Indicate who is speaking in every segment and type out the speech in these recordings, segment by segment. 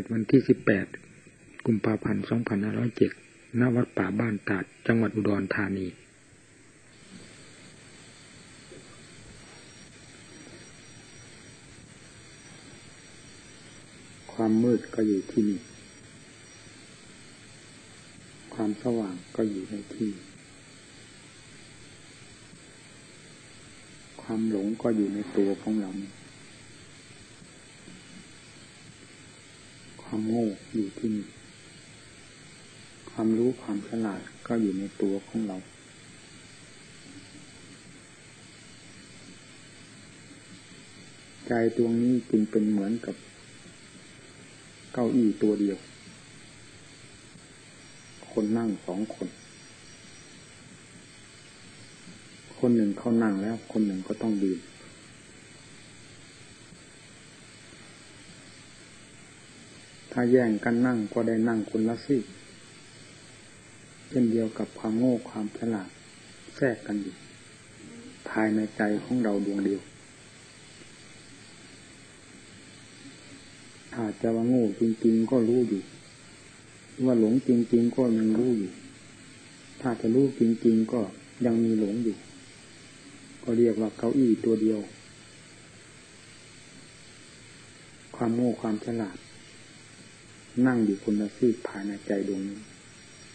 Speaker 1: ศวันที่สิบแปดกุมภาพันธ์สองพันห้าร้อยเจ็ดณวัดป่าบ้านตาด จังหวัดอุดรธานี ความมืดก็อยู่ที่นี่ ความสว่างก็อยู่ในที่ ความหลงก็อยู่ในตัวของเรา ความโง่อยู่ที่นี่ ความรู้ความฉลาดก็อยู่ในตัวของเรา ใจดวงนี้จึงเป็นเหมือนกับ เก้าอี้ตัวเดียว คนนั่งสองคน คนหนึ่งเขานั่งแล้ว คนหนึ่งก็ต้องยืน ถ้า แย่งกันนั่งก็ได้นั่งคนละซี่เช่นเดียวกับความโง่ความฉลาดแทรกกันอยู่ภายในใจของเราดวงเดียวอาจจะว่าโง่จริง ๆ ก็รู้อยู่ ว่าหลงจริง ๆ ก็ยังรู้อยู่ ถ้าจะรู้จริง ๆ ก็ยังมีหลงอยู่ ก็เรียกว่าเก้าอี้ตัวเดียว ความโง่ความฉลาด นั่งอยู่คนละซีกภายในใจดวงนี้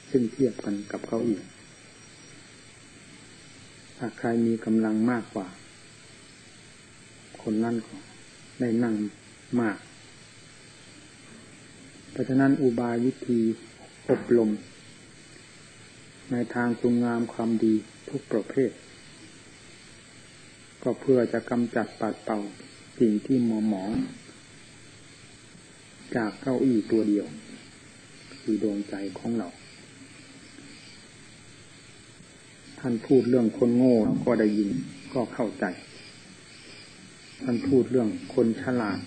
Speaker 1: ซึ่งเทียบกันกับเก้าอี้ถ้าใครมีกำลังมากกว่า คนนั่นก็ได้นั่งมาก เพราะฉะนั้นอุบายวิธีอบรม ในทางคุณงามความดีทุกประเภท ก็เพื่อจะกำจัดปัดเป่าสิ่งที่หมอหมอง จากเก้าอี้ตัวเดียว คือดวงใจของเรา ท่านพูดเรื่องคนโง่เราก็ได้ยินก็เข้าใจ ท่านพูดเรื่องคนฉลาด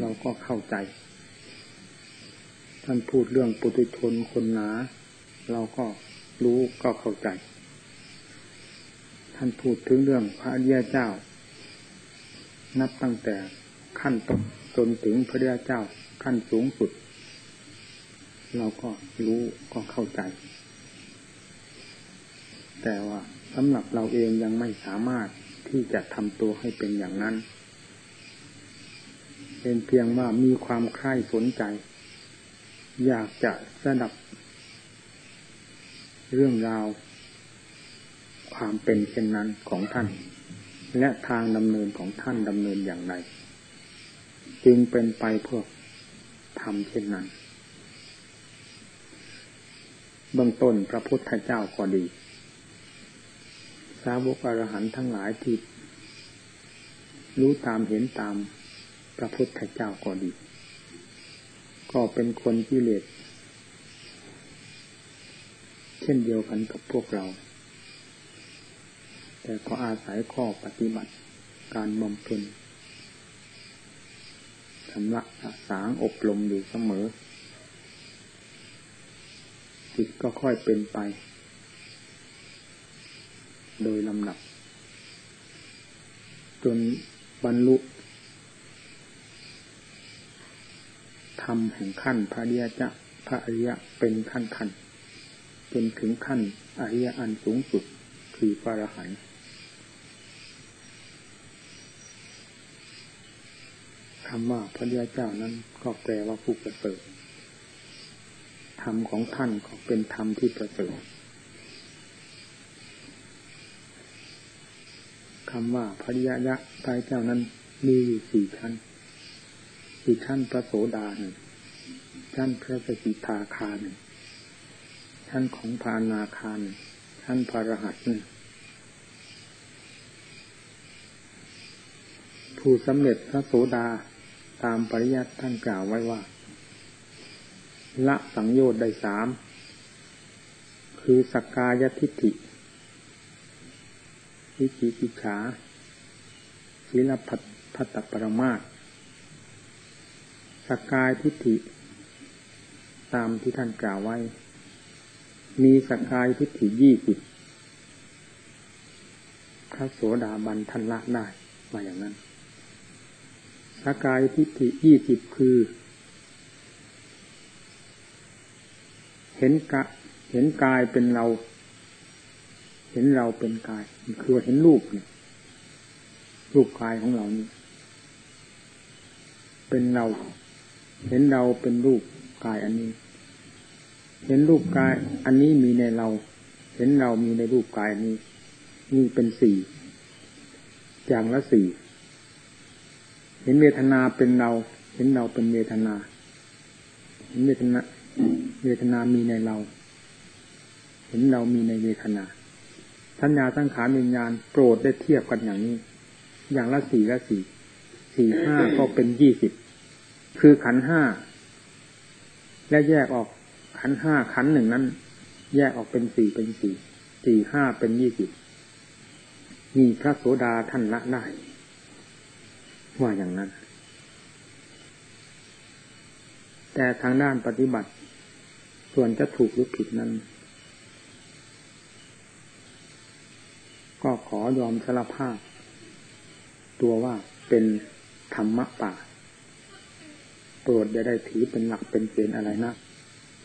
Speaker 1: เราก็เข้าใจ ท่านพูดเรื่องปุถุชนคนหนา เราก็รู้ก็เข้าใจ ท่านพูดถึงเรื่องพระเดียเจ้า นับตั้งแต่ขั้นต้น จนถึงพระเดียเจ้าขั้นสูงสุด เราก็รู้ก็เข้าใจ แต่ว่าสำหรับเราเองยังไม่สามารถที่จะทำตัวให้เป็นอย่างนั้น เป็นเพียงว่ามีความใคร่สนใจ อยากจะสดับ เรื่องราว ความเป็นเช่นนั้นของท่าน และทางดำเนินของท่านดำเนินอย่างไร จึงเป็นไปเพื่อทำเช่นนั้น เบื้องต้นพระพุทธเจ้าก็ดี สาวกอรหันทั้งหลายที่รู้ตามเห็นตามพระพุทธเจ้าก็ดี ก็เป็นคนกิเลสเช่นเดียวกันกับพวกเรา แต่ก็อาศัยข้อปฏิบัติการบำเพ็ญ ชำระสางอบรมอยู่เสมอ จิตก็ค่อยเป็นไป โดยลำดับ จนบรรลุธรรมแห่งขั้นพระเดียจะพระอริยะเป็นขั้นขั้นจนถึงขั้นอริยอันสูงสุดคือพระอรหันต์ คำว่าพระเดียเจ้านั้นก็แปลว่าผู้ประเสริฐธรรมของท่านก็เป็นธรรมที่ประเสริฐคำว่าพระยะยะตายเจ้านั้นมีอยู่สี่ชั้นคือชั้นพระโสดาหนึ่งชั้นพระสกิทาคาหนึ่งชั้นของพานาคารชั้นพระรหัสหนึ่งผู้สำเร็จพระโสดา ตามปริยัติท่านกล่าวไว้ว่า ละสังโยชน์ได้สาม คือสกกายทิฏฐิวิจิกิจฉาศีลพัตพัตตปรมาสสกายทิฏฐิ ตามที่ท่านกล่าวไว้ มีสกายทิฏฐิยี่สิบพระโสดาบันทันละได้มาอย่างนั้น สกายทิฏฐิยี่สิบคือ เห็นกะ เห็นกายเป็นเรา เห็นเราเป็นกาย คือเห็นรูปเนี่ยรูปกายของเรานี่เป็นเรา เห็นเราเป็นรูปกายอันนี้ เห็นรูปกายอันนี้มีในเรา เห็นเรามีในรูปกายนี้นี่เป็นสี่อย่างละสี่ ห็นเวทนาเป็นเรา เห็นเราเป็นเวทนา เห็นเวทนาเวทนามีในเรา เห็นเรามีในเวทนาทัญญาตั้งขาวิญญาณโปรดได้เทียบกันอย่างนี้ อย่างละสี่ละสี่สี่ห้าก็เป็นยี่สิบคือขันห้าและแยกออกขันห้าขันหนึ่งนั้น แยกออกเป็นสี่เป็นสี่สี่ห้าเป็นยี่สิบมีพระโสดาท่านละได้ ว่าอย่างนั้น แต่ทางด้านปฏิบัติ ส่วนจะถูกหรือผิดนั้น ก็ขอยอมสารภาพ ตัวว่าเป็นธรรมะป่าโปรดอย่าได้ถือเป็นหลักเป็นเกณฑ์อะไรนะ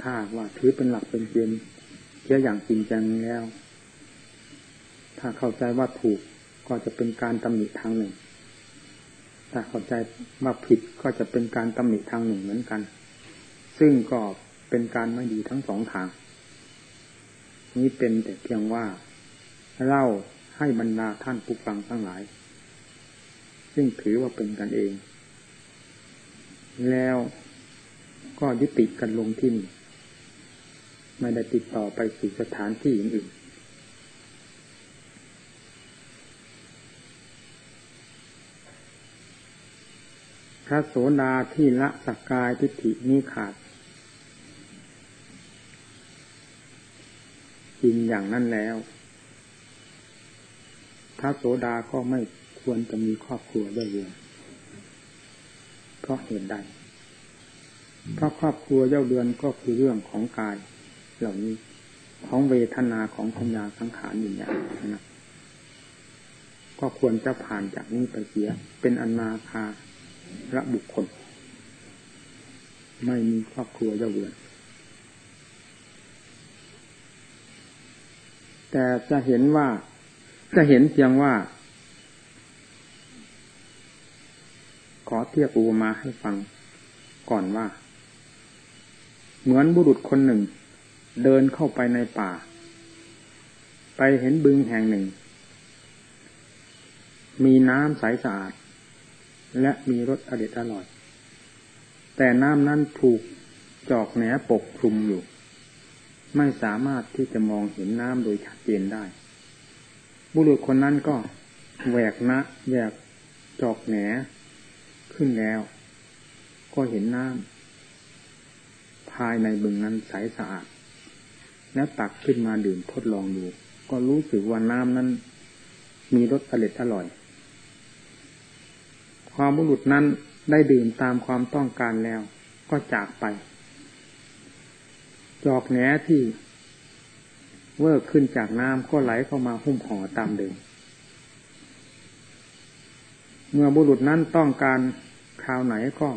Speaker 1: ถ้าว่าถือเป็นหลักเป็นเกณฑ์เชื่ออย่างจริงจังแล้ว ถ้าเข้าใจว่าถูกก็จะเป็นการตำหนิทางหนึ่ง ถ้าเข้าใจว่าผิดก็จะเป็นการตำหนิทางหนึ่งเหมือนกัน ซึ่งก็เป็นการไม่ดีทั้งสองทาง นี้เป็นแต่เพียงว่าเล่าให้บรรดาท่านผู้ฟังทั้งหลาย ซึ่งถือว่าเป็นกันเอง แล้วก็ยุติกันลงที่นี่ไม่ได้ติดต่อไปสู่สถานที่อื่นๆ ระโสดาที่ละสักกายทิฏฐินี้ขาดจริงอย่างนั้นแล้วพระโสดาก็ไม่ควรจะมีครอบครัวด้วยเวยเพราะเหตุใดเพราะครอบครัวเย้าเดือนก็คือเรื่องของกาย เหล่านี้ของเวทนาของพัญญาสังขารอย่างนะก็ควรจะผ่านจากนี้ไปเสีย เป็นอนาคา ระบุคคล ไม่มีครอบครัวเย้าเรือนแต่จะเห็นว่าจะเห็นเพียงว่า ขอเทียบอุมาให้ฟังก่อนว่า เหมือนบุรุษคนหนึ่ง เดินเข้าไปในป่า ไปเห็นบึงแห่งหนึ่ง มีน้ำใสสะอาด และมีรสอเด็ดอร่อย แต่น้ำนั้นถูกจอกแหนปกคลุมอยู่ ไม่สามารถที่จะมองเห็นน้ำโดยชัดเจนได้ บุรุษคนนั้นก็แหวกนะแหวกจอกแหนขึ้นแล้ว ก็เห็นน้ำภายในบึงนั้นใสสะอาด แล้วตักขึ้นมาดื่มทดลองดู ก็รู้สึกว่าน้ำนั้นมีรสอร่อยอร่อย ความบุรุษนั้นได้ดื่มตามความต้องการแล้ว ก็จากไป จอกแหนที่เวิกขึ้นจากน้ำก็ไหลเข้ามาหุ้มห่อตามเดิม เมื่อบุรุษนั้นต้องการคราวไหนก็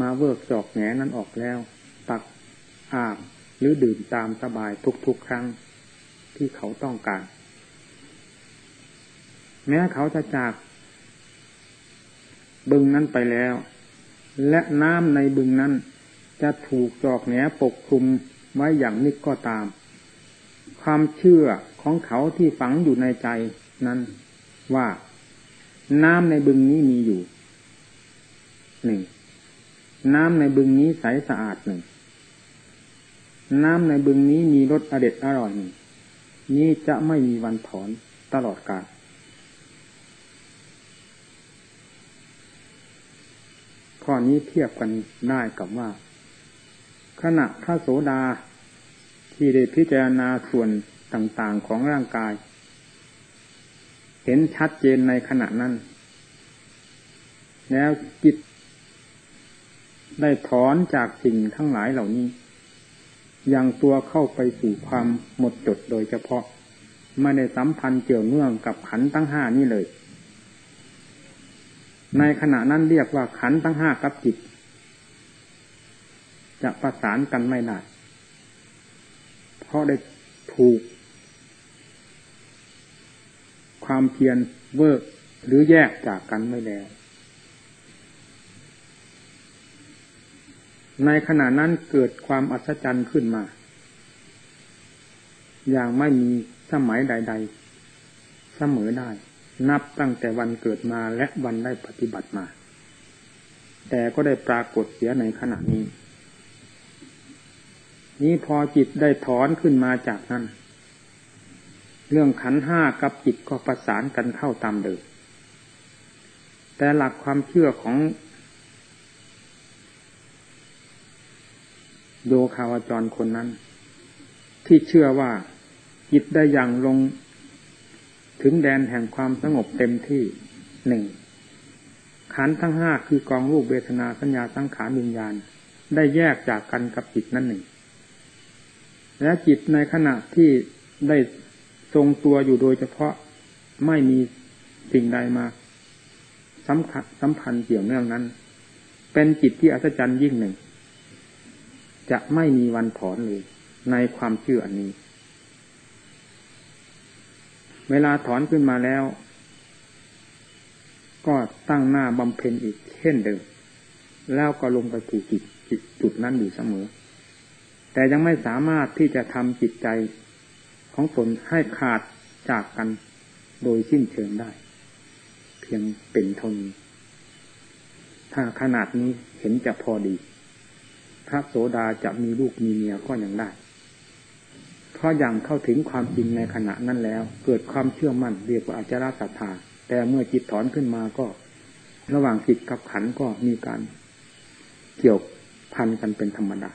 Speaker 1: มาเวิร์กจอกแหนนั้นออกแล้ว ตักอาบหรือดื่มตามสบายทุกๆครั้งที่เขาต้องการ แม้เขาจะจาก บึงนั้นไปแล้ว และน้ำในบึงนั้น จะถูกจอกแหนปกคลุมไว้อย่างนิดก็ตาม ความเชื่อของเขาที่ฝังอยู่ในใจนั้นว่าน้ำในบึงนี้มีอยู่หนึ่งน้ำในบึงนี้ใสสะอาดหนึ่งน้ำในบึงนี้มีรสอเด็ดอร่อยหนึ่งนี้จะไม่มีวันถอนตลอดกาล ข้อนี้เทียบกันได้กับว่า ขณะพระโสดา ที่ได้พิจารณาส่วนต่างๆของร่างกาย เห็นชัดเจนในขณะนั้น แล้วจิต ได้ถอนจากสิ่งทั้งหลายเหล่านี้ยังตัวเข้าไปสู่ความหมดจดโดยเฉพาะ ไม่ได้สัมพันธ์เกี่ยวเนื่องกับขันตั้งห้านี่เลย ในขณะนั้นเรียกว่าขันทั้งห้ากับจิต จะประสานกันไม่ได้เพราะได้ถูก ความเพียรเวิร์กหรือแยกจากกันไม่แล้ว ในขณะนั้นเกิดความอัศจรรย์ขึ้นมา อย่างไม่มีสมัยใด ๆ เสมอได้ นับตั้งแต่วันเกิดมาและวันได้ปฏิบัติมา แต่ก็ได้ปรากฏเสียในขณะนี้ นี้พอจิตได้ถอนขึ้นมาจากนั้น เรื่องขันห้ากับจิตก็ประสานกันเข้าตามเดิม แต่หลักความเชื่อของ โยคาวจรคนนั้น ที่เชื่อว่าจิตได้อย่างลง ถึงแดนแห่งความสงบเต็มที่หนึ่งขันทั้งห้าคือกองรูปเวทนาสัญญาสังขารวิญญาณ ได้แยกจากกันกับจิตนั่นหนึ่ง และจิตในขณะที่ได้ทรงตัวอยู่โดยเฉพาะไม่มีสิ่งใดมาสัมผัสสัมพันธ์เกี่ยวเนื่องนั้น เป็นจิตที่อัศจรรย์ยิ่งหนึ่ง จะไม่มีวันถอนเลยในความเชื่ออันนี้ เวลาถอนขึ้นมาแล้ว ก็ตั้งหน้าบำเพ็ญอีกเช่นเดิม แล้วก็ลงไปถูกจิตจุดนั้นอยู่เสมอ แต่ยังไม่สามารถที่จะทำจิตใจของตนให้ขาดจากกันโดยสิ้นเชิงได้ เพียงเป็นเท่านี้ถ้าขนาดนี้เห็นจะพอดี พระโสดาจะมีลูกมีเมียก็ยังได้ ราะอย่างเข้าถึงความจริงในขณะนั้นแล้ว เกิดความเชื่อมั่นเรียกว่าอาจารศรัทธาแต่เมื่อจิตถอนขึ้นมาก็ ระหว่างจิตกับขันก็มีการเกี่ยวพันกันเป็นธรรมดา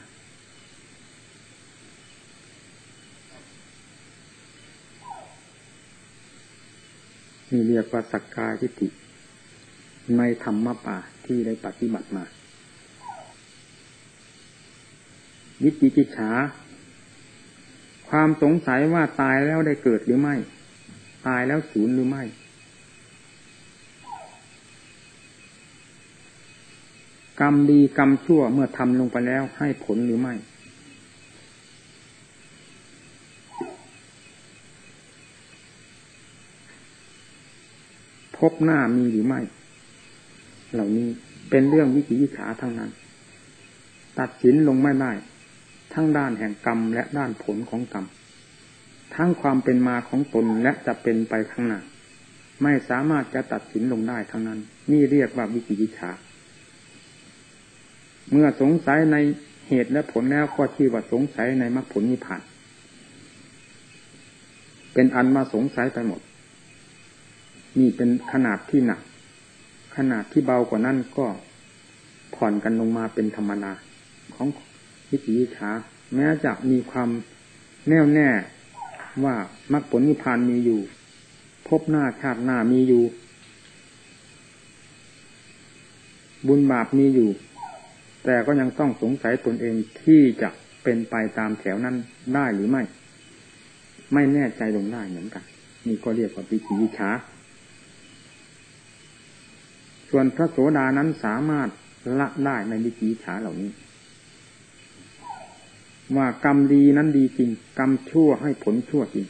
Speaker 1: นี่เรียกว่าสักกายทิฏฐิในธรรมป่าที่ได้ปฏิบัติมา วิจิกิจฉา ความสงสัยว่าตายแล้วได้เกิดหรือไม่ ตายแล้วสูญหรือไม่ กรรมดีกรรมชั่วเมื่อทำลงไปแล้วให้ผลหรือไม่ พบหน้ามีหรือไม่ เหล่านี้เป็นเรื่องวิจิวิฉาทั้งนั้น ตัดสินลงไม่ได้ ทั้งด้านแห่งกรรมและด้านผลของกรรม ทั้งความเป็นมาของตนและจะเป็นไปข้างหน้า ไม่สามารถจะตัดสินลงได้ทั้งนั้น นี่เรียกว่าวิจิวิชา เมื่อสงสัยในเหตุและผลแล้วก็ชื่ว่าสงสัยในมรรคผลนิพพาน เป็นอันมาสงสัยไปหมด นี่เป็นขนาดที่หนัก ขนาดที่เบากว่านั้นก็ผ่อนกันลงมาเป็นธรรมนาของ วิถีวิชาแม้จะมีความแน่วแน่ว่ามรรคผลนิพพานมีอยู่ พบหน้าชาติหน้ามีอยู่ บุญบาปมีอยู่ แต่ก็ยังต้องสงสัยตนเองที่จะเป็นไปตามแถวนั้นได้หรือไม่ ไม่แน่ใจลงได้เหมือนกันนี่ก็เรียกว่าวิถีวิชาส่วนพระโสดานั้นสามารถละได้ในวิจีฉาเหล่านี้ ว่ากรรมดีนั้นดีจริง กรรมชั่วให้ผลชั่วจริง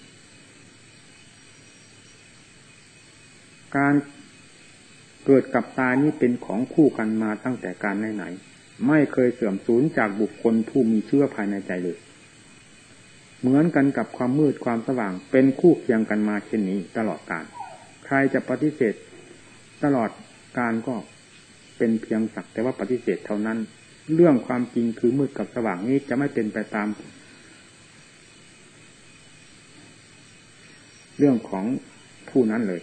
Speaker 1: การเกิดกับตายนี้เป็นของคู่กันมาตั้งแต่การไหนๆไม่เคยเสื่อมสูญจากบุคคลผู้มีเชื่อภายในใจเลย เหมือนกันกับความมืดความสว่าง เป็นคู่เคียงกันมาเช่นนี้ตลอดกาลใครจะปฏิเสธตลอดการก็เป็นเพียงสักแต่ว่าปฏิเสธเท่านั้น เรื่องความจริงคือมืดกับสว่างนี้จะไม่เป็นไปตาม เรื่องของผู้นั้นเลย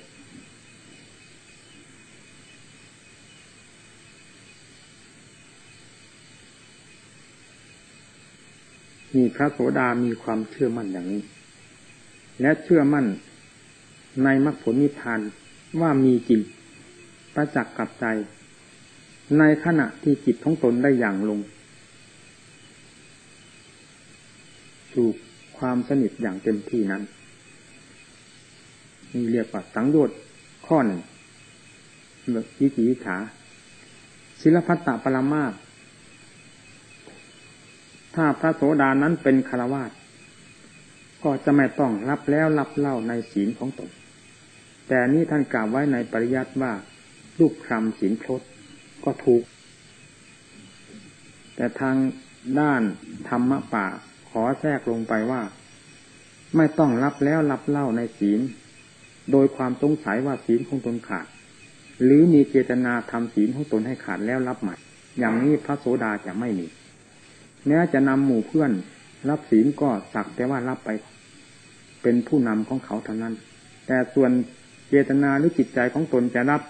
Speaker 1: มีพระโสดามีความเชื่อมั่นอย่างนี้ และเชื่อมั่นในมรรคผลนิพพานว่ามีจริงประจักษ์กับใจ ในขณะที่จิตของตนได้อย่างลง สู่ความสนิทอย่างเต็มที่นั้นนี่เรียกว่าสังโยชน์ข้อหนึ่งวิจิวิฉาศิลพัตตปรมาตถ้าพระโสดานั้นเป็นคารวาสก็จะไม่ต้องรับแล้วรับเล่าในศีลของตน แต่นี่ท่านกล่าวไว้ในปริยัติว่าลูกคำศีลพลด ก็ถูก แต่ทางด้านธรรมะป่าขอแทรกลงไปว่า ไม่ต้องรับแล้วรับเล่าในศีล โดยความสงสัยว่าศีลของตนขาด หรือมีเจตนาทำศีลของตนให้ขาดแล้วรับใหม่ อย่างนี้พระโสดาจะไม่มีแม้จะนำหมู่เพื่อน รับศีลก็สักแต่ว่ารับไป เป็นผู้นำของเขาเท่านั้น แต่ส่วนเจตนาหรือจิตใจของตนจะรับ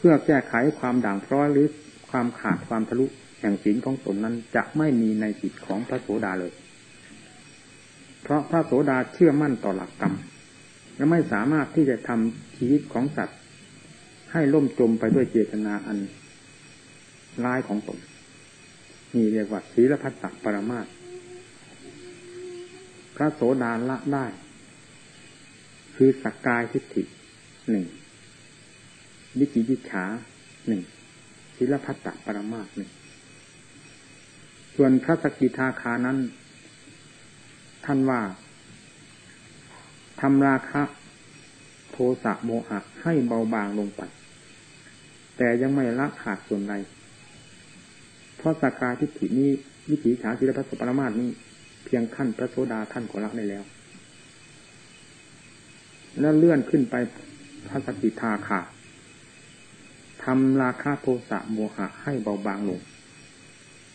Speaker 1: เพื่อแก้ไขความด่างพร้อยหรือความขาดความทะลุแห่งศีลของตนนั้นจะไม่มีในจิตของพระโสดาเลย เพราะพระโสดาเชื่อมั่นต่อหลักกรรม และไม่สามารถที่จะทำชีวิตของสัตว์ ให้ล่มจมไปด้วยเจตนาอันร้ายของตนนี่เรียกว่าศีลพัฒตปรมาตพระโสดาละได้ คือสักกายทิฏฐิหนึ่ง วิจิวิฉาหนึ่งศีลพัฒตปรมาตหนึ่งส่วนพระสกิทาคานั้น ท่านว่าทำราคะ โทสะโมหะให้เบาบางลงไป แต่ยังไม่ละขาดส่วนใดเพราะสากาทิฏฐินี้วิถีฉาศิลปะสปรมาสนี้ เพียงขั้นพระโสดาท่านก็ละได้แล้ว แล้วเลื่อนขึ้นไปพระสกิทาขา ทำราคาโทสะโมหะให้เบาบางลง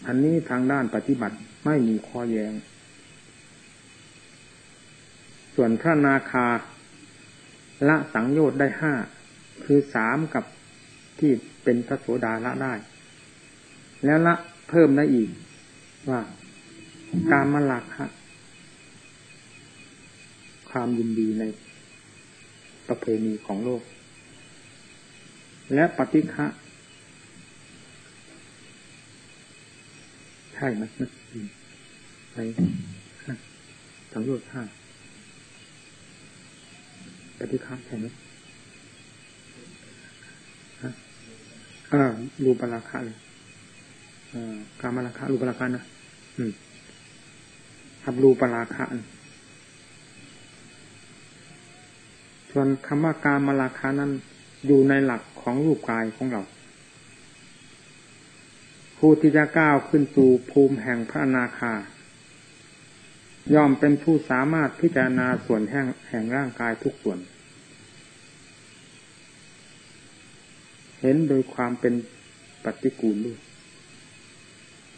Speaker 1: อันนี้ทางด้านปฏิบัติไม่มีข้อแยง้ง ส่วนพระนาคาละสังโยชน์ได้ห้า คือสามกับที่เป็นพระโสดาละได้ แล้วละเพิ่มได้อีก ว่า การมลักคะความยินดีในประเพณีของโลก และปฏิฆะใช่ไหมในสังโยชน์ห้าปฏิฆะใช่ไหมอ่ารูปราคะเลยกามราคะรูปราคะนะอืมทับรูปราคะส่วนคำว่ากามราคะนั้นอยู่ในหลัก ของรูปกายของเรา ผู้ที่จะก้าวขึ้นสู่ภูมิแห่งพระนาคา ย่อมเป็นผู้สามารถพิจารณาส่วนแห่งแห่งร่างกายทุกส่วน เห็นโดยความเป็นปฏิกูลด้วย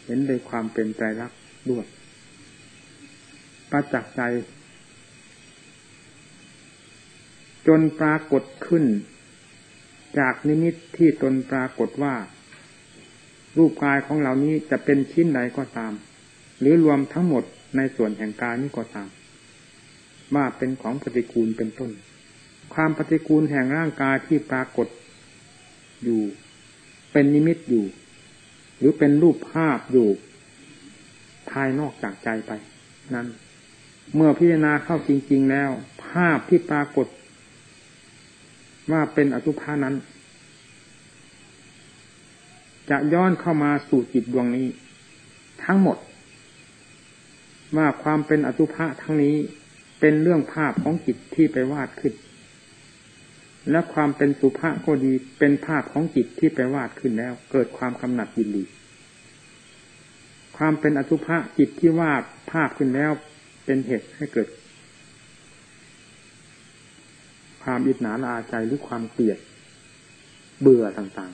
Speaker 1: เห็นโดยความเป็นใจรักด้วยประจักษ์ใจจนปรากฏขึ้น จากนิมิตที่ตนปรากฏว่า รูปกายของเหล่านี้จะเป็นชิ้นใดก็ตาม หรือรวมทั้งหมดในส่วนแห่งกายนี้ก็ตาม ว่าเป็นของปฏิกูลเป็นต้น ความปฏิกูลแห่งร่างกายที่ปรากฏอยู่ เป็นนิมิตอยู่ หรือเป็นรูปภาพอยู่ภายนอกจากใจไป นั้น เมื่อพิจารณาเข้าจริง ๆ แล้ว ภาพที่ปรากฏ ว่าเป็นอสุภานั้น จะย้อนเข้ามาสู่จิตดวงนี้ ทั้งหมด ว่าความเป็นอสุภะทั้งนี้เป็นเรื่องภาพของจิตที่ไปวาดขึ้น และความเป็นสุภาก็ดีเป็นภาพของจิตที่ไปวาดขึ้นแล้ว เกิดความกำหนัดยินดี ความเป็นอสุภะจิตที่วาดภาพขึ้นแล้วเป็นเหตุให้เกิด ความอิจฉาลาใจหรือความเกลียดเบื่อต่าง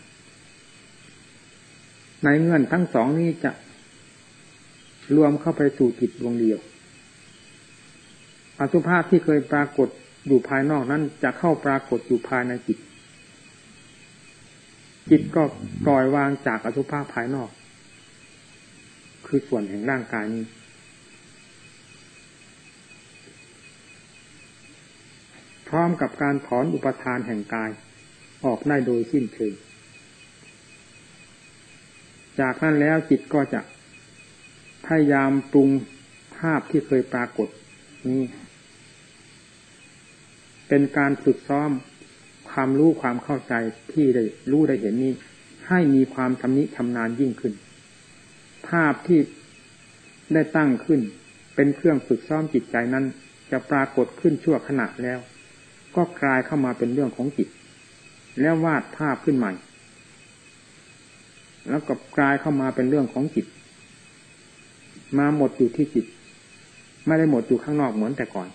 Speaker 1: ๆ ในเงื่อนทั้งสองนี้จะรวมเข้าไปสู่จิตดวงเดียว อสุภะที่เคยปรากฏอยู่ภายนอกนั้นจะเข้าปรากฏอยู่ภายในจิต จิตก็ปล่อยวางจากอสุภะภายนอก คือส่วนแห่งร่างกายนี้ พร้อมกับการถอนอุปทานแห่งกาย ออกได้โดยสิ้นเชิงจากนั้นแล้วจิตก็จะพยายามปรุงภาพที่เคยปรากฏนี้เป็นการฝึกซ้อมความรู้ความเข้าใจที่ได้รู้ได้เห็นนี้ให้มีความชำนิชำนาญยิ่งขึ้น ภาพที่ได้ตั้งขึ้น เป็นเครื่องฝึกซ้อมจิตใจนั้น จะปรากฏขึ้นชั่วขณะแล้ว ก็กลายเข้ามาเป็นเรื่องของจิต แล้ววาดภาพขึ้นใหม่ แล้วก็กลายเข้ามาเป็นเรื่องของจิต มาหมดอยู่ที่จิต ไม่ได้หมดอยู่ข้างนอกเหมือนแต่ก่อน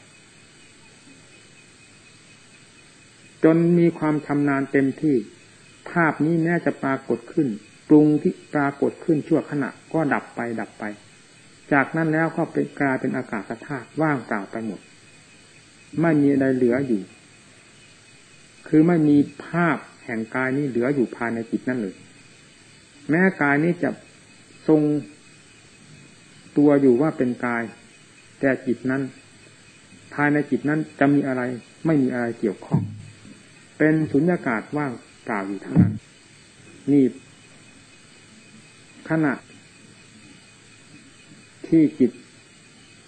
Speaker 1: จนมีความชำนาญเต็มที่ ภาพนี้แม้จะปรากฏขึ้น ปรุงที่ปรากฏขึ้นชั่วขณะ ก็ดับไปดับไป จากนั้นแล้วก็เป็นกลายเป็นอากาศธาตุว่างเปล่าไปหมดไม่มีอะไรเหลืออยู่ คือไม่มีภาพแห่งกายนี้เหลืออยู่ภายในจิตนั่นเลย แม้กายนี้จะทรงตัวอยู่ว่าเป็นกาย แต่จิตนั้น ภายในจิตนั้นจะมีอะไร ไม่มีอะไรเกี่ยวข้อง เป็นสุญญากาศว่างเปล่าอยู่ทั้งนั้น นี่ขณะที่จิต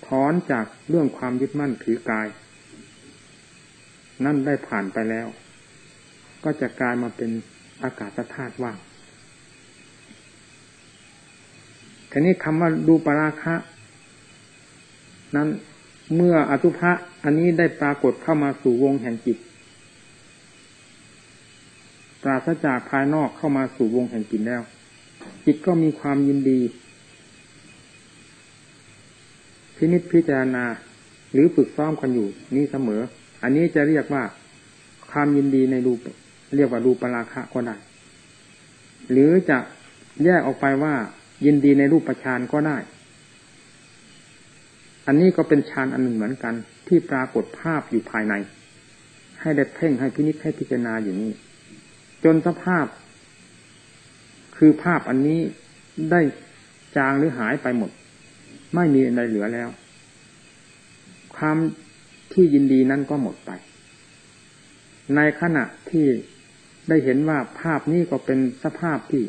Speaker 1: ถอนจากเรื่องความยึดมั่นถือกาย นั่นได้ผ่านไปแล้ว ก็จะกลายมาเป็นอากาศธาตุว่างทีนี้คำว่าดูปราคะ นั้นเมื่ออสุภะอันนี้ได้ปรากฏเข้ามาสู่วงแห่งจิตปราศจากภายนอกเข้ามาสู่วงแห่งจิตแล้ว จิตก็มีความยินดีพินิจพิจารณาหรือฝึกซ้อมกันอยู่นี้เสมอ อันนี้จะเรียกว่าความยินดีในรูป เรียกว่ารูปราคะก็ได้ หรือจะแยกออกไปว่า ยินดีในรูปประชานก็ได้ อันนี้ก็เป็นฌานอันหนึ่งเหมือนกัน ที่ปรากฏภาพอยู่ภายใน ให้ได้เพ่งให้พินิจให้พิจารณาอยู่นี้ จนสภาพ คือภาพอันนี้ได้จางหรือหายไปหมด ไม่มีอะไรเหลือแล้ว ความที่ยินดีนั้นก็หมดไป ในขณะที่ ได้เห็นว่าภาพนี้ก็เป็นสภาพที่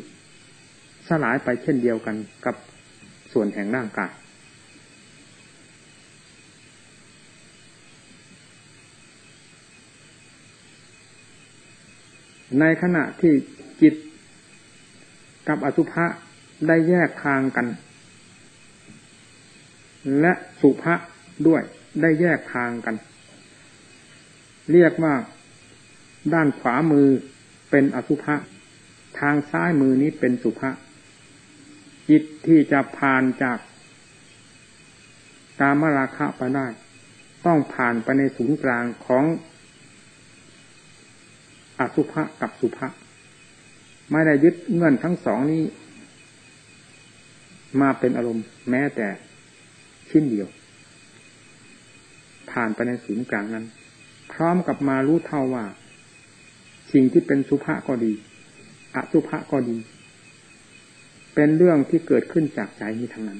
Speaker 1: สลายไปเช่นเดียวกันกับส่วนแห่งร่างกายในขณะที่จิตกับอสุภะได้แยกทางกัน และสุภะด้วยได้แยกทางกัน เรียกว่าด้านขวามือ เป็นอสุภะทางซ้ายมือนี้เป็นสุภะจิตที่จะผ่านจากกามราคะไปได้ ต้องผ่านไปในศูนย์กลางของอสุภะกับสุภะไม่ได้ยึดเงื่อนทั้งสองนี้ มาเป็นอารมณ์แม้แต่ชิ้นเดียว ผ่านไปในศูนย์กลางนั้น พร้อมกับมารู้เท่าว่า สิ่งที่เป็นสุภะก็ดีอสุภะก็ดี เป็นเรื่องที่เกิดขึ้นจากใจนี้ทั้งนั้น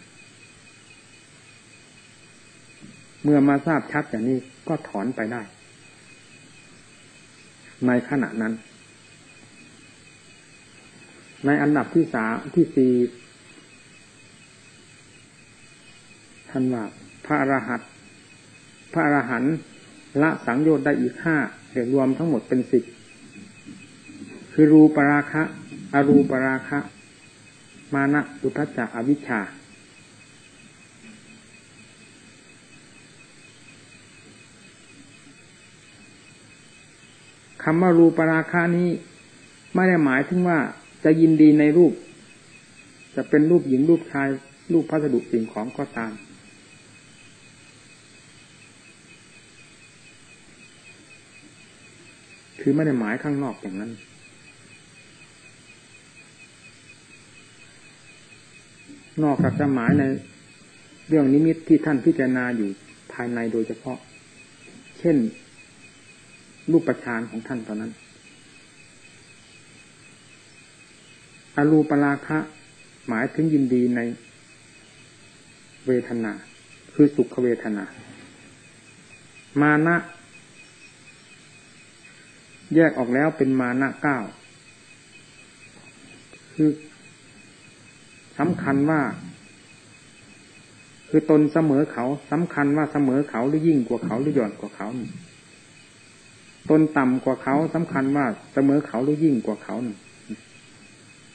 Speaker 1: เมื่อมาทราบชัดอย่างนี้ก็ถอนไปได้ ในขณะนั้น ในอันดับที่สาที่สี่ท่านว่าพระอรหันต์พระอรหันต์ละสังโยชน์ได้อีกห้าเดี๋ยวรวมทั้งหมดเป็นสิบ คือรูปราคะ อรูปราคะ มานะอุทจจะอวิชชา คำว่ารูปราคานี้ ไม่ได้หมายถึงว่าจะยินดีในรูป จะเป็นรูปหญิงรูปชาย รูปพัสดุสิ่งของก็ตามคือไม่ได้หมายข้างนอกอย่างนั้น นอกจากจะหมายในเรื่องนิมิตที่ท่านพิจารณาอยู่ภายในโดยเฉพาะ เช่น รูปประชานของท่านตอนนั้น อรูปราคะหมายถึงยินดีในเวทนา คือสุขเวทนา มานะ แยกออกแล้วเป็นมานะเก้าคือ สำคัญว่า คือตนเสมอเขาสำคัญว่าเสมอเขาหรือยิ่งกว่าเขาหรือหย่อนกว่าเขาตนต่ำกว่าเขาสำคัญว่าเสมอเขาหรือยิ่งกว่าเขาหนึ่ง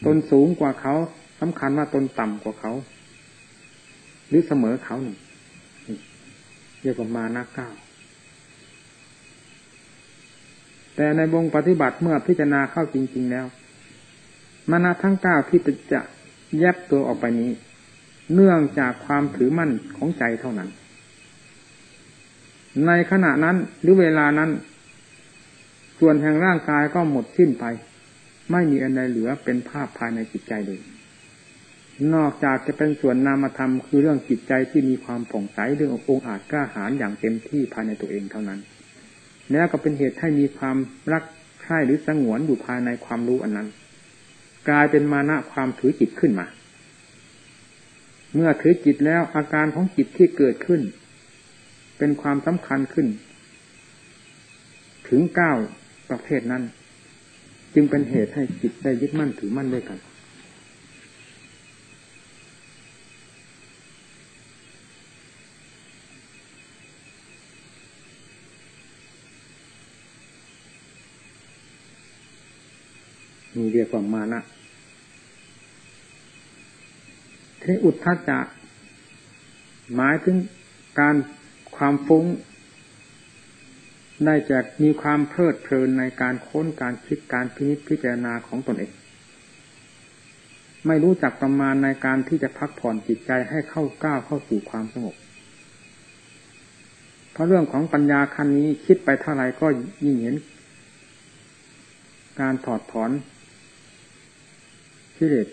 Speaker 1: ตนสูงกว่าเขาสำคัญว่าตนต่ำกว่าเขา หรือเสมอเขาหนึ่งเรียกว่ามานาเก้าแต่ในวงปฏิบัติเมื่อพิจารณาเข้าจริง ๆ แล้ว มานาทั้งเก้าที่จะ แยบตัวออกไปนี้ เนื่องจากความถือมั่นของใจเท่านั้น ในขณะนั้นหรือเวลานั้น ส่วนแห่งร่างกายก็หมดสิ้นไป ไม่มีอะไรเหลือเป็นภาพภายในจิตใจเลย นอกจากจะเป็นส่วนนามธรรมคือเรื่องจิตใจที่มีความผ่องใสเรื่ององอาจกล้าหาญอย่างเต็มที่ภายในตัวเองเท่านั้น แล้วก็เป็นเหตุให้มีความรักใคร่หรือสงวนอยู่ภายในความรู้อันนั้น กลายเป็นมานะความถือจิตขึ้นมา เมื่อถือจิตแล้วอาการของจิตที่เกิดขึ้น เป็นความสำคัญขึ้น ถึงเก้าประเภทนั้น จึงเป็นเหตุให้จิตได้ยึดมั่นถือมั่นด้วยกันนี่เรียกว่ามานะ ทีอุทธัจจะหมายถึงการความฟุ้ง ได้จากมีความเพลิดเพลินในการค้นการคิดการพินิจพิจารณาของตนเอง ไม่รู้จักประมาณในการที่จะพักผ่อนจิตใจให้เข้าก้าวเข้าสู่ความสงบ เพราะเรื่องของปัญญาคันนี้คิดไปเท่าไรก็ยิ่งเห็น การถอดถอนกิเลส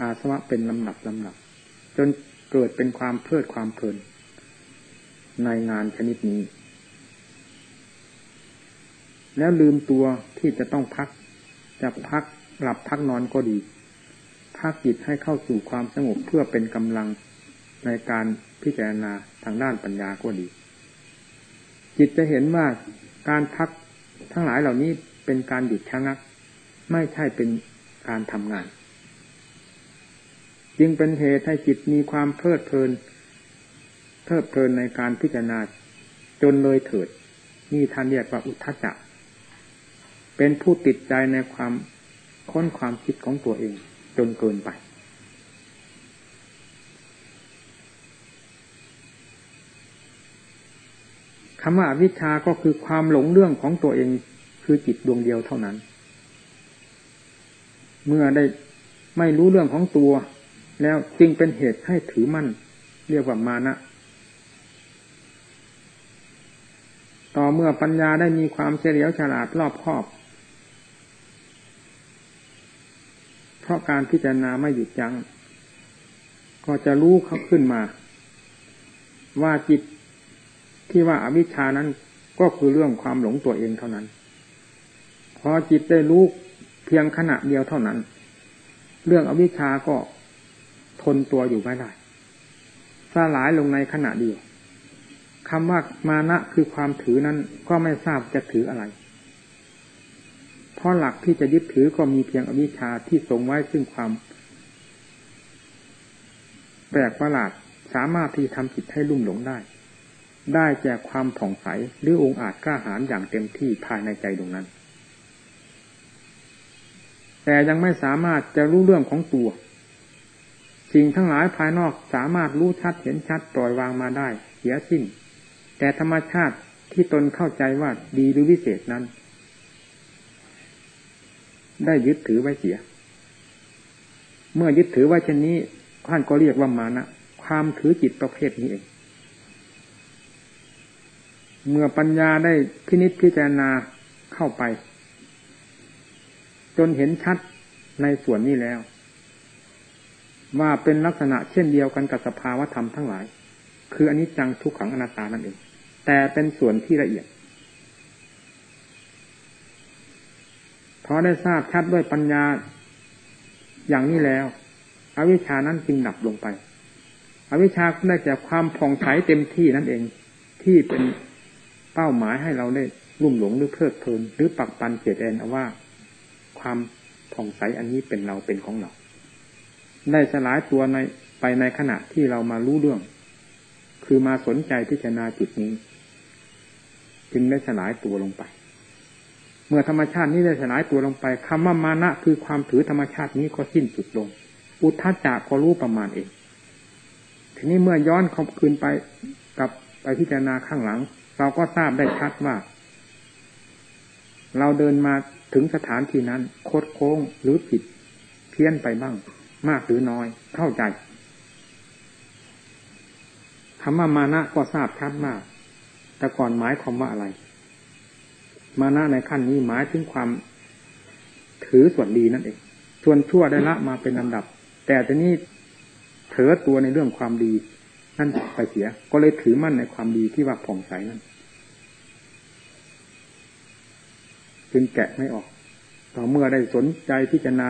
Speaker 1: อาสวะเป็นลำหนับลำหนับ จนเกิดเป็นความเพลิดความเพลิน ในงานชนิดนี้ แล้วลืมตัวที่จะต้องพัก จะพักหลับพักนอนก็ดีพักจิตให้เข้าสู่ความสงบเพื่อเป็นกำลังในการพิจารณาทางด้านปัญญาก็ดี จิตจะเห็นว่าการพักทั้งหลายเหล่านี้เป็นการหยุดชะงัก ไม่ใช่เป็นการทำงาน จึงเป็นเหตุให้จิตมีความเพลิดเพลิน เพลิดเพลินในการพิจารณาจนเลยเถิด นี่ท่านเรียกว่าอุทจจะเป็นผู้ติดใจในความค้นความคิดของตัวเอง จนเกินไป คำว่าวิชาก็คือความหลงเรื่องของตัวเองคือจิตดวงเดียวเท่านั้น เมื่อได้ไม่รู้เรื่องของตัว แล้วจึงเป็นเหตุให้ถือมั่น เรียกว่ามานะต่อเมื่อปัญญาได้มีความเฉลียวฉลาดรอบคอบ เพราะการพิจารณาไม่หยุดยัง้ง ก็จะรู้เขาขึ้นมา ว่าจิตที่ว่าอาวิชานั้นก็คือเรื่องความหลงตัวเองเท่านั้น พอจิตได้รู้เพียงขณะเดียวเท่านั้น เรื่องอวิชาก็ ทนตัวอยู่ไม่ได้สลายลงในขณะเดียวคำว่ามานะคือความถือนั้นก็ไม่ทราบจะถืออะไร เพราะหลักที่จะยึดถือก็มีเพียงอวิชชาที่ทรงไว้ซึ่งความ แปลกประหลาดสามารถที่ทำจิตให้ลุ่มหลงได้ ได้แจกความผ่องใสหรือองค์อาจกล้าหาญอย่างเต็มที่ภายในใจดวงนั้น แต่ยังไม่สามารถจะรู้เรื่องของตัว สิ่งทั้งหลายภายนอกสามารถรู้ชัดเห็นชัดปล่อยวางมาได้เสียสิ้น แต่ธรรมชาติที่ตนเข้าใจว่าดีหรือวิเศษนั้น ได้ยึดถือไว้เสีย เมื่อยึดถือไว้เช่นนี้ท่านก็เรียกว่ามานะความถือจิตประเภทนี้เอง เมื่อปัญญาได้พินิจพิจารณาเข้าไป จนเห็นชัดในส่วนนี้แล้ว ว่าเป็นลักษณะเช่นเดียวกันกับสภาวธรรมทั้งหลาย คืออนิจจังทุกขังอนัตตานั่นเอง แต่เป็นส่วนที่ละเอียดพอได้ทราบชัดด้วยปัญญาอย่างนี้แล้ว อวิชานั้นจึงดับลงไป อวิชาได้จากความผ่องใสเต็มที่นั่นเอง ที่เป็นเป้าหมายให้เราได้รุ่มหลงหรือเพลิดเพลินหรือปักปันเจตแอนว่า ความผ่องใสอันนี้เป็นเราเป็นของเรา ได้สลายตัวในไปในขณะที่เรามารู้เรื่อง คือมาสนใจพิจารณาจุดนี้ จึงได้สลายตัวลงไป เมื่อธรรมชาตินี้ได้สลายตัวลงไปคำว่ามานะคือความถือธรรมชาตินี้ก็สิ้นสุดลง อุทธัจจะก็รู้ประมาณเอง ทีนี้เมื่อย้อนข้าคืนไปกับไปพิจารณาข้างหลัง เราก็ทราบได้ชัดว่า เราเดินมาถึงสถานที่นั้น โคดโค้งหรือผิด เพี้ยนไปบ้าง มากหรือน้อย เข้าใจคำว่ามานะก็ทราบชัดมาก แต่ก่อนหมายความว่าอะไร มานะในขั้นนี้หมายถึงความถือส่วนดีนั่นเอง ส่วนชั่วได้ละมาเป็นลำดับ แต่ทีนี้เถอตัวในเรื่องความดี นั่นไปเสีย ก็เลยถือมั่นในความดีที่ว่าผ่องใสนั้นจึงแกะไม่ออก ต่อเมื่อได้สนใจพิจารณา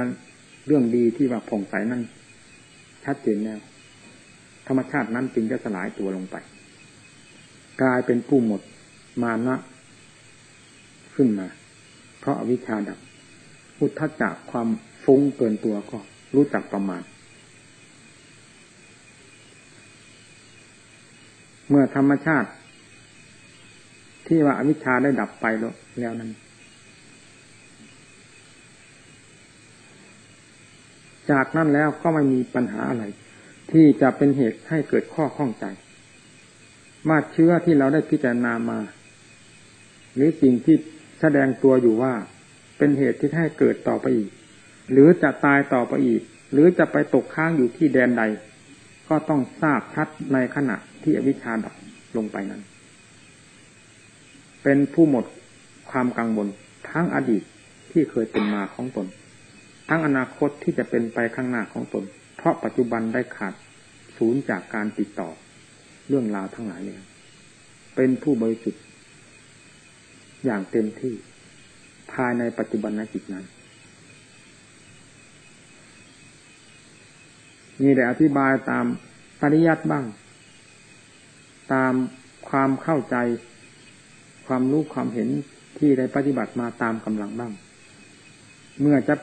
Speaker 1: เรื่องดีที่ว่าผ่องใสนั้นชัดเจนแล้วธรรมชาตินั้นจึงจะสลายตัวลงไป กลายเป็นผู้หมดมานะขึ้นมา เพราะอวิชชาดับพุทธจักความฟุ้งเกินตัวก็รู้จักประมาณ เมื่อธรรมชาติ ที่ว่าอวิชชาได้ดับไปแล้วนั้น จากนั้นแล้วก็ไม่มีปัญหาอะไร ที่จะเป็นเหตุให้เกิดข้อข้องใจมาเชื้อที่เราได้พิจารณามา หรือสิ่งที่แสดงตัวอยู่ว่า เป็นเหตุที่ให้เกิดต่อไปอีก หรือจะตายต่อไปอีก หรือจะไปตกค้างอยู่ที่แดนใด ก็ต้องทราบชัดในขณะที่อวิชชาดับลงไปนั้น เป็นผู้หมดความกังวลทั้งอดีตที่เคยเป็นมาของตน ทั้งอนาคตที่จะเป็นไปข้างหน้าของตน เพราะปัจจุบันได้ขาดศูนย์จากการติดต่อ เรื่องราวทั้งหลายเลยเป็นผู้บริสุทธิ์อย่างเต็มที่ภายในปัจจุบันนจิตนั้นนี่แต่อธิบายตามปริยัติบ้าง ตามความเข้าใจ ความรู้ความเห็นที่ได้ปฏิบัติมาตามกำลังบ้าง เมื่อจะ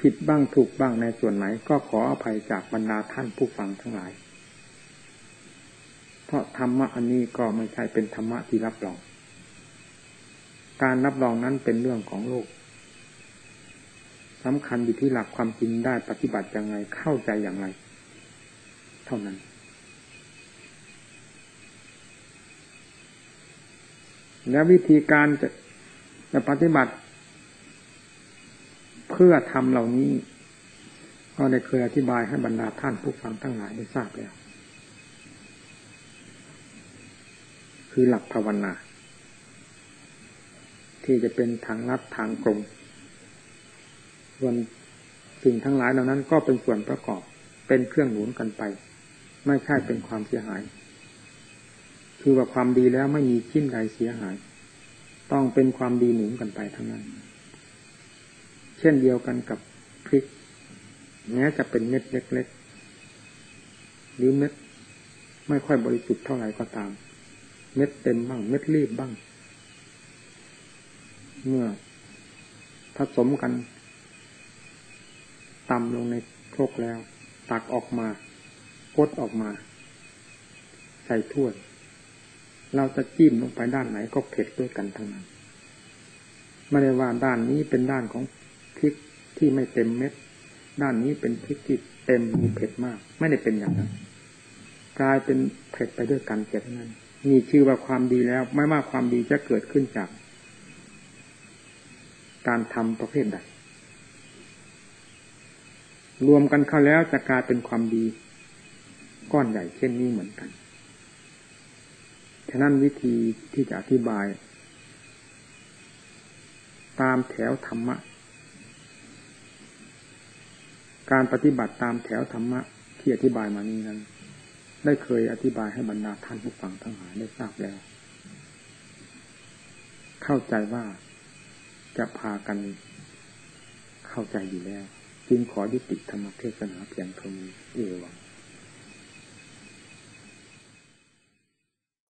Speaker 1: ผิดบ้างถูกบ้างในส่วนไหน ก็ขออภัยจากบรรดาท่านผู้ฟังทั้งหลาย เพราะธรรมะอันนี้ก็ไม่ใช่เป็นธรรมะที่รับรอง การรับรองนั้นเป็นเรื่องของโลกสำคัญอยู่ที่หลักความจริงได้ปฏิบัติอย่างไรเข้าใจอย่างไร เท่านั้น และวิธีการจะจะปฏิบัติ เพื่อทำเหล่านี้ ก็ได้เคยอธิบายให้บรรดาท่านผู้ฟังทั้งหลายได้ทราบแล้ว คือหลักภาวนา ที่จะเป็นทางลัดทางกลมส่วนสิ่งทั้งหลายเหล่านั้นก็เป็นส่วนประกอบเป็นเครื่องหนุนกันไป ไม่ใช่เป็นความเสียหาย คือว่าความดีแล้วไม่มีชิ้นใดเสียหาย ต้องเป็นความดีหนุนกันไปทั้งนั้น ช่นเดียวกันกับพริกแม้จะเป็นเม็ดเล็กๆหรือเม็ดไม่ค่อยบริสุทธิ์เท่าไหร่ก็ตาม เม็ดเต็มบ้าง เม็ดรีบบ้าง เมื่อผสมกันตำลงในโครกแล้ว ตักออกมาพดออกมา ใส่ถ้วยเราจะจิ้มลงไปด้านไหนก็เผ็ดด้วยกันทั้งนั้นไม่ได้ว่าด้านนี้เป็นด้านของ พริกที่ไม่เต็มเม็ด ด้านนี้เป็นพริกที่เต็มมีเผ็ดมาก ไม่ได้เป็นอย่างนั้นกลายเป็นเผ็ดไปด้วยกันเจ็ดนั้นมีชื่อว่าความดีแล้ว ไม่ว่าความดีจะเกิดขึ้นจาก การทำประเภทใดรวมกันเข้าแล้วจะกลายเป็นความดี ก้อนใหญ่เช่นนี้เหมือนกัน ฉะนั้นวิธีที่จะอธิบาย ตามแถวธรรมะ การปฏิบัติตามแถวธรรมะที่อธิบายมานี้นั้น ได้เคยอธิบายให้บรรดาท่านผู้ฟังทั้งหลายได้ทราบแล้ว เข้าใจว่าจะพากันเข้าใจอยู่แล้ว จึงขอยุติธรรมเทศนาเพียงเท่านี้เอวัง